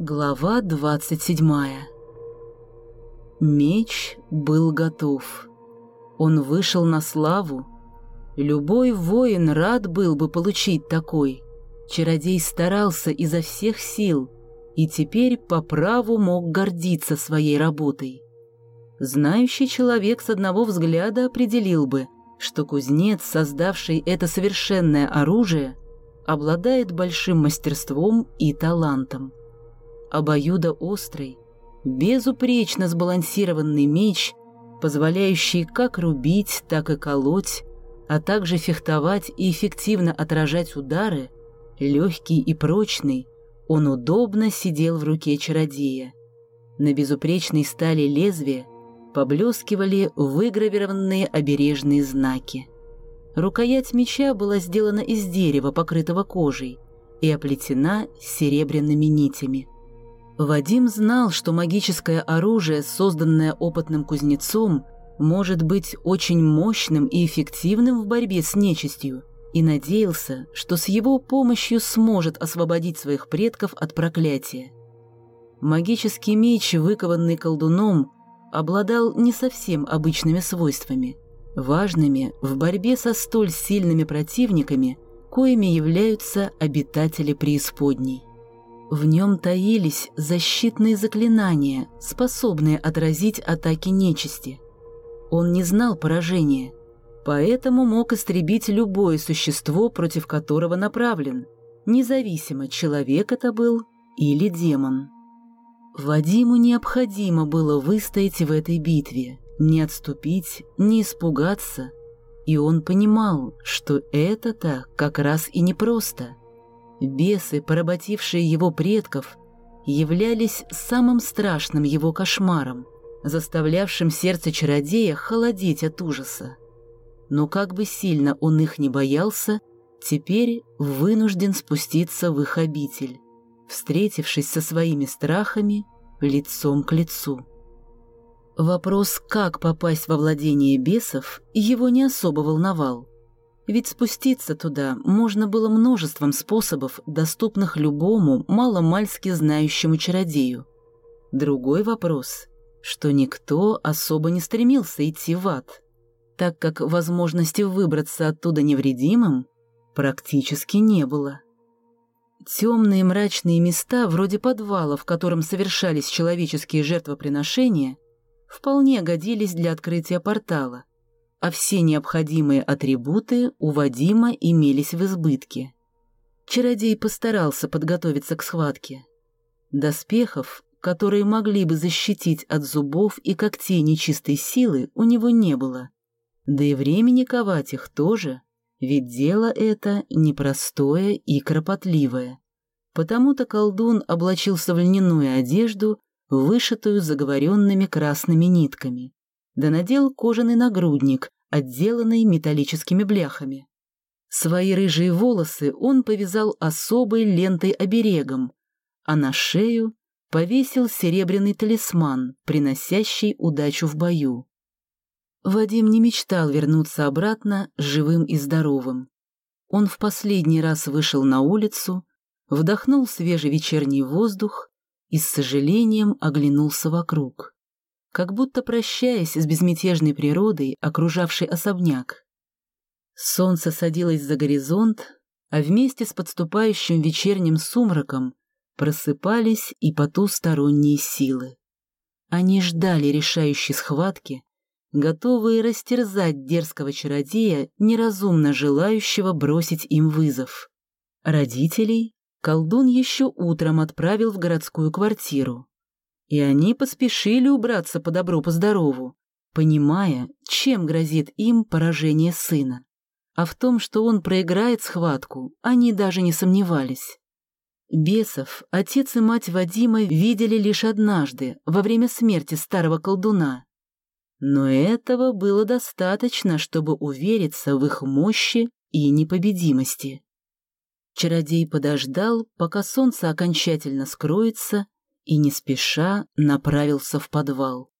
Глава двадцать седьмая Меч был готов. Он вышел на славу. Любой воин рад был бы получить такой. Чародей старался изо всех сил и теперь по праву мог гордиться своей работой. Знающий человек с одного взгляда определил бы, что кузнец, создавший это совершенное оружие, обладает большим мастерством и талантом. Обоюдоострый, безупречно сбалансированный меч, позволяющий как рубить, так и колоть, а также фехтовать и эффективно отражать удары, легкий и прочный, он удобно сидел в руке чародея. На безупречной стали лезвия поблескивали выгравированные обережные знаки. Рукоять меча была сделана из дерева, покрытого кожей, и оплетена серебряными нитями. Вадим знал, что магическое оружие, созданное опытным кузнецом, может быть очень мощным и эффективным в борьбе с нечистью, и надеялся, что с его помощью сможет освободить своих предков от проклятия. Магический меч, выкованный колдуном, обладал не совсем обычными свойствами, важными в борьбе со столь сильными противниками, коими являются обитатели преисподней. В нем таились защитные заклинания, способные отразить атаки нечисти. Он не знал поражения, поэтому мог истребить любое существо, против которого направлен, независимо, человек это был или демон. Вадиму необходимо было выстоять в этой битве, не отступить, не испугаться, и он понимал, что это-то как раз и непросто. Бесы, поработившие его предков, являлись самым страшным его кошмаром, заставлявшим сердце чародея холодеть от ужаса. Но как бы сильно он их не боялся, теперь вынужден спуститься в их обитель встретившись со своими страхами лицом к лицу. Вопрос, как попасть во владение бесов, его не особо волновал. Ведь спуститься туда можно было множеством способов, доступных любому маломальски знающему чародею. Другой вопрос, что никто особо не стремился идти в ад, так как возможности выбраться оттуда невредимым практически не было. Темные мрачные места, вроде подвала, в котором совершались человеческие жертвоприношения, вполне годились для открытия портала, а все необходимые атрибуты у Вадима имелись в избытке. Чародей постарался подготовиться к схватке. Доспехов, которые могли бы защитить от зубов и когтей нечистой силы, у него не было. Да и времени ковать их тоже — ведь дело это непростое и кропотливое. Потому-то колдун облачился в льняную одежду, вышитую заговоренными красными нитками, да надел кожаный нагрудник, отделанный металлическими бляхами. Свои рыжие волосы он повязал особой лентой-оберегом, а на шею повесил серебряный талисман, приносящий удачу в бою. Вадим не мечтал вернуться обратно живым и здоровым. Он в последний раз вышел на улицу, вдохнул свежий вечерний воздух и с сожалением оглянулся вокруг, как будто прощаясь с безмятежной природой, окружавшей особняк. Солнце садилось за горизонт, а вместе с подступающим вечерним сумраком просыпались и потусторонние силы. Они ждали решающей схватки, готовые растерзать дерзкого чародея, неразумно желающего бросить им вызов. Родителей колдун еще утром отправил в городскую квартиру. И они поспешили убраться по добру, по здорову, понимая, чем грозит им поражение сына. А в том, что он проиграет схватку, они даже не сомневались. Бесов отец и мать Вадима видели лишь однажды, во время смерти старого колдуна, но этого было достаточно, чтобы увериться в их мощи и непобедимости. Чародей подождал, пока солнце окончательно скроется, и не спеша направился в подвал.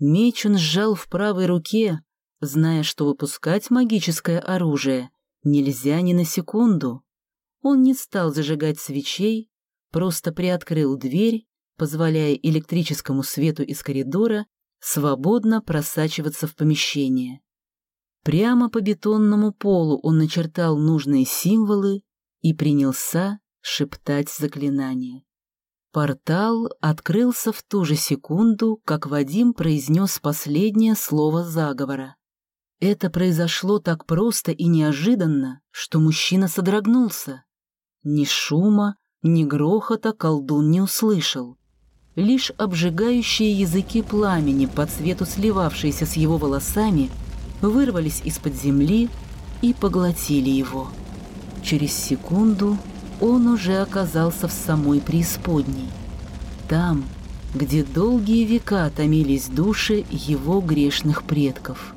Меч он сжал в правой руке, зная, что выпускать магическое оружие нельзя ни на секунду. Он не стал зажигать свечей, просто приоткрыл дверь, позволяя электрическому свету из коридора свободно просачиваться в помещение. Прямо по бетонному полу он начертал нужные символы и принялся шептать заклинание. Портал открылся в ту же секунду, как Вадим произнес последнее слово заговора. Это произошло так просто и неожиданно, что мужчина содрогнулся. Ни шума, ни грохота колдун не услышал. Лишь обжигающие языки пламени, по цвету сливавшиеся с его волосами, вырвались из-под земли и поглотили его. Через секунду он уже оказался в самой преисподней. Там, где долгие века томились души его грешных предков.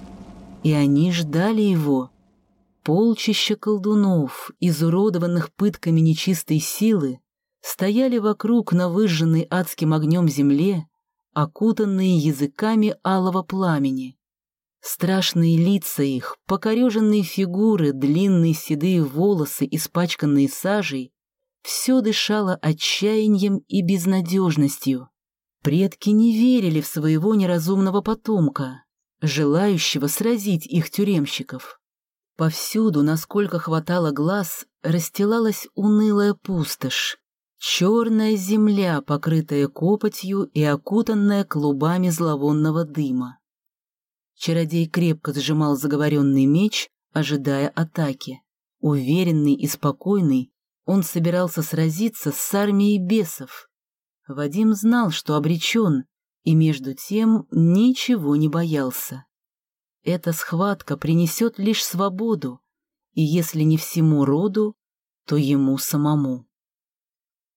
И они ждали его. Полчища колдунов, изуродованных пытками нечистой силы, стояли вокруг на выжженной адским огнем земле, окутанные языками алого пламени. Страшные лица их, покореженные фигуры, длинные седые волосы, испачканные сажей, все дышало отчаянием и безнадежностью. Предки не верили в своего неразумного потомка, желающего сразить их тюремщиков. Повсюду, насколько хватало глаз, расстилалась унылая пустошь. Черная земля, покрытая копотью и окутанная клубами зловонного дыма. Чародей крепко сжимал заговоренный меч, ожидая атаки. Уверенный и спокойный, он собирался сразиться с армией бесов. Вадим знал, что обречен, и между тем ничего не боялся. Эта схватка принесет лишь свободу, и если не всему роду, то ему самому.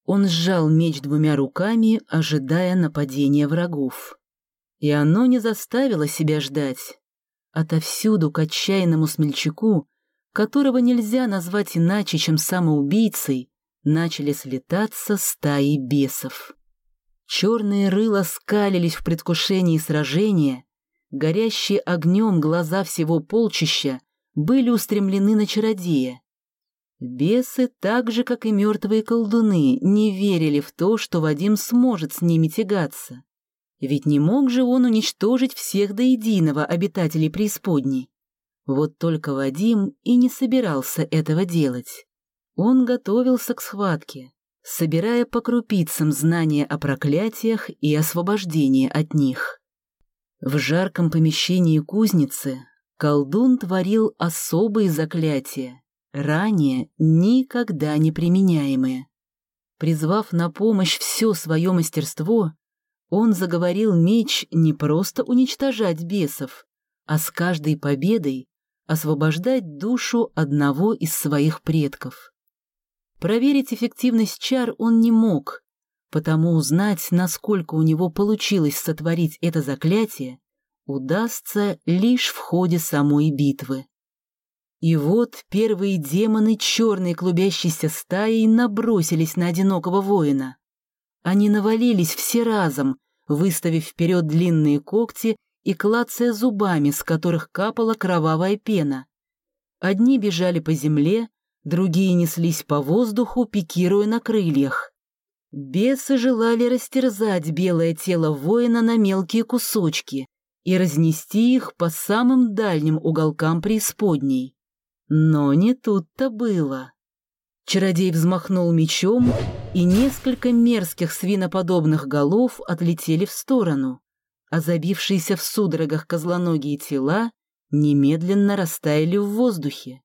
Он сжал меч двумя руками, ожидая нападения врагов. И оно не заставило себя ждать. Отовсюду к отчаянному смельчаку, которого нельзя назвать иначе, чем самоубийцей, начали слетаться стаи бесов. Черные рыла скалились в предвкушении сражения, горящие огнем глаза всего полчища были устремлены на чародея. Бесы, так же, как и мертвые колдуны, не верили в то, что Вадим сможет с ними тягаться. Ведь не мог же он уничтожить всех до единого обитателей преисподней. Вот только Вадим и не собирался этого делать. Он готовился к схватке, собирая по крупицам знания о проклятиях и освобождении от них. В жарком помещении кузницы колдун творил особые заклятия, ранее никогда не применяемые. Призвав на помощь все свое мастерство, он заговорил меч не просто уничтожать бесов, а с каждой победой освобождать душу одного из своих предков. Проверить эффективность чар он не мог, потому узнать, насколько у него получилось сотворить это заклятие, удастся лишь в ходе самой битвы. И вот первые демоны черной клубящейся стаей набросились на одинокого воина. Они навалились все разом, выставив вперед длинные когти и клацая зубами, с которых капала кровавая пена. Одни бежали по земле, другие неслись по воздуху, пикируя на крыльях. Бесы желали растерзать белое тело воина на мелкие кусочки и разнести их по самым дальним уголкам преисподней. Но не тут-то было. Чародей взмахнул мечом, и несколько мерзких свиноподобных голов отлетели в сторону, а забившиеся в судорогах козлоногие тела немедленно растаяли в воздухе.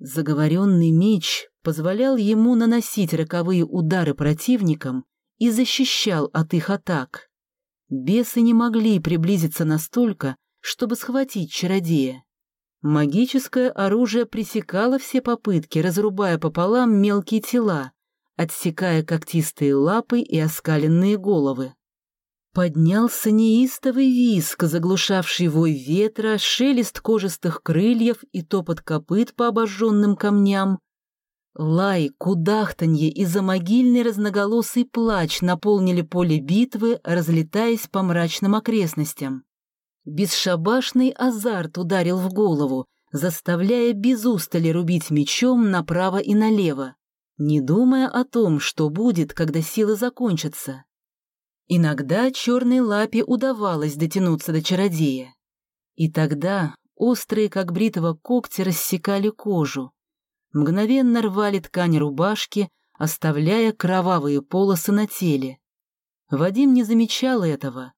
Заговоренный меч позволял ему наносить роковые удары противникам и защищал от их атак. Бесы не могли приблизиться настолько, чтобы схватить чародея. Магическое оружие пресекало все попытки, разрубая пополам мелкие тела, отсекая когтистые лапы и оскаленные головы. Поднялся неистовый виск, заглушавший вой ветра, шелест кожистых крыльев и топот копыт по обожженным камням. Лай, кудахтанье и замогильный разноголосый плач наполнили поле битвы, разлетаясь по мрачным окрестностям. Бесшабашный азарт ударил в голову, заставляя без устали рубить мечом направо и налево. не думая о том, что будет, когда силы закончатся. Иногда черной лапе удавалось дотянуться до чародея. И тогда острые, как бритого когти, рассекали кожу, мгновенно рвали ткань рубашки, оставляя кровавые полосы на теле. Вадим не замечал этого.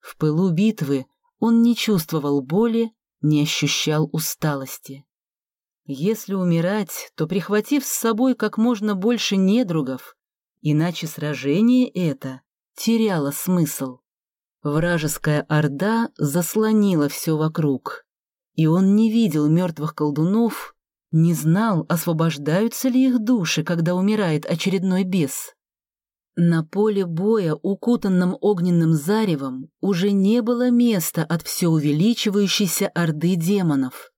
В пылу битвы он не чувствовал боли, не ощущал усталости. Если умирать, то прихватив с собой как можно больше недругов, иначе сражение это теряло смысл. Вражеская орда заслонила все вокруг, и он не видел мертвых колдунов, не знал, освобождаются ли их души, когда умирает очередной бес. На поле боя, укутанном огненным заревом, уже не было места от все увеличивающейся орды демонов.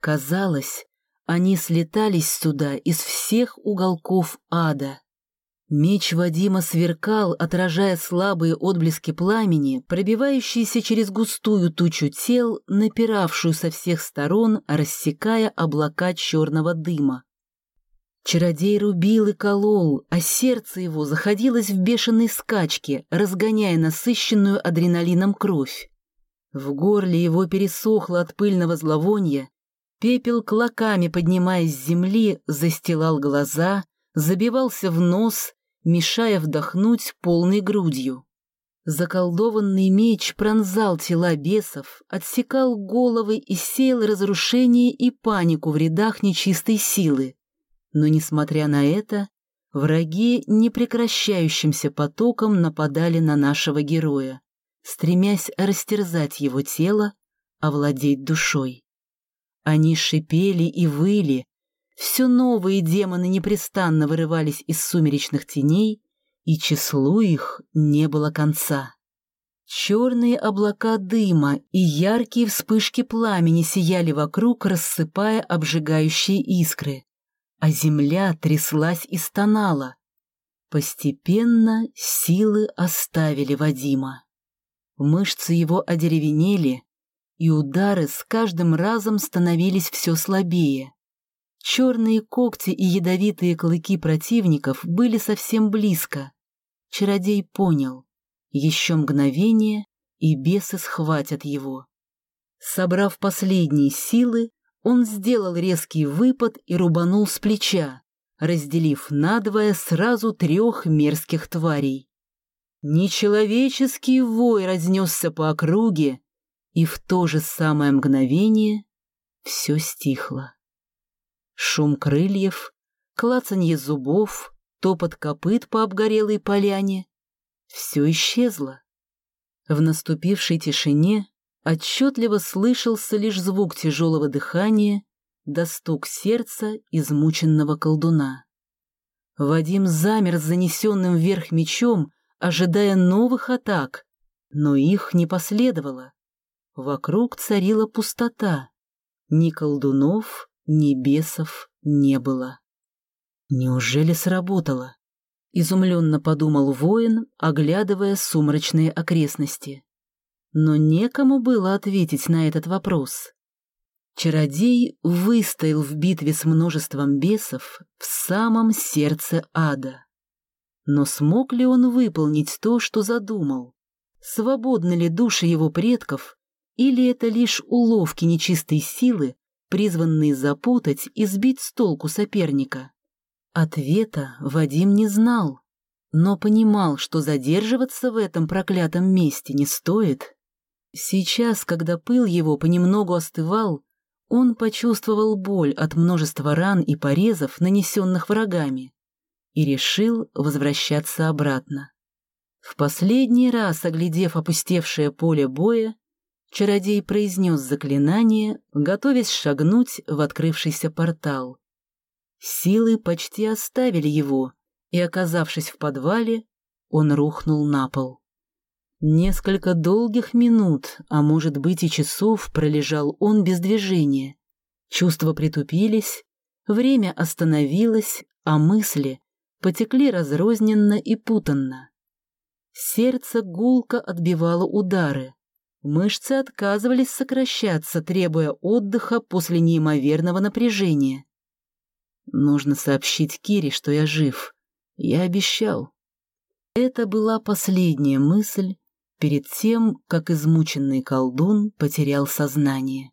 Казалось, они слетались сюда из всех уголков ада. Меч Вадима сверкал, отражая слабые отблески пламени, пробивающиеся через густую тучу тел, напиравшую со всех сторон, рассекая облака черного дыма. Чародей рубил и колол, а сердце его заходилось в бешеной скачке, разгоняя насыщенную адреналином кровь. В горле его пересохло от пыльного зловония, пепел клоками, поднимаясь с земли, застилал глаза, забивался в нос, мешая вдохнуть полной грудью. Заколдованный меч пронзал тела бесов, отсекал головы и сеял разрушение и панику в рядах нечистой силы. Но, несмотря на это, враги непрекращающимся потоком нападали на нашего героя, стремясь растерзать его тело, овладеть душой. Они шипели и выли, все новые демоны непрестанно вырывались из сумеречных теней, и числу их не было конца. Черные облака дыма и яркие вспышки пламени сияли вокруг, рассыпая обжигающие искры, а земля тряслась и стонала. Постепенно силы оставили Вадима. Мышцы его одеревенели, и удары с каждым разом становились все слабее. Черные когти и ядовитые клыки противников были совсем близко. Чародей понял. Еще мгновение, и бесы схватят его. Собрав последние силы, он сделал резкий выпад и рубанул с плеча, разделив надвое сразу трех мерзких тварей. Нечеловеческий вой разнесся по округе, и в то же самое мгновение все стихло. Шум крыльев, клацанье зубов, топот копыт по обгорелой поляне — все исчезло. В наступившей тишине отчетливо слышался лишь звук тяжелого дыхания да стук сердца измученного колдуна. Вадим замер с занесенным вверх мечом, ожидая новых атак, но их не последовало. Вокруг царила пустота. Ни колдунов, ни бесов не было. Неужели сработало? Изумленно подумал воин, оглядывая сумрачные окрестности. Но некому было ответить на этот вопрос. Чародей выстоял в битве с множеством бесов в самом сердце ада. Но смог ли он выполнить то, что задумал? Свободны ли души его предков, или это лишь уловки нечистой силы, призванные запутать и сбить с толку соперника? Ответа Вадим не знал, но понимал, что задерживаться в этом проклятом месте не стоит. Сейчас, когда пыл его понемногу остывал, он почувствовал боль от множества ран и порезов, нанесенных врагами, и решил возвращаться обратно. В последний раз, оглядев опустевшее поле боя, Чародей произнес заклинание, готовясь шагнуть в открывшийся портал. Силы почти оставили его, и, оказавшись в подвале, он рухнул на пол. Несколько долгих минут, а может быть и часов, пролежал он без движения. Чувства притупились, время остановилось, а мысли потекли разрозненно и путанно. Сердце гулко отбивало удары, Мышцы отказывались сокращаться, требуя отдыха после неимоверного напряжения. Нужно сообщить Кире, что я жив. Я обещал. Это была последняя мысль перед тем, как измученный колдун потерял сознание.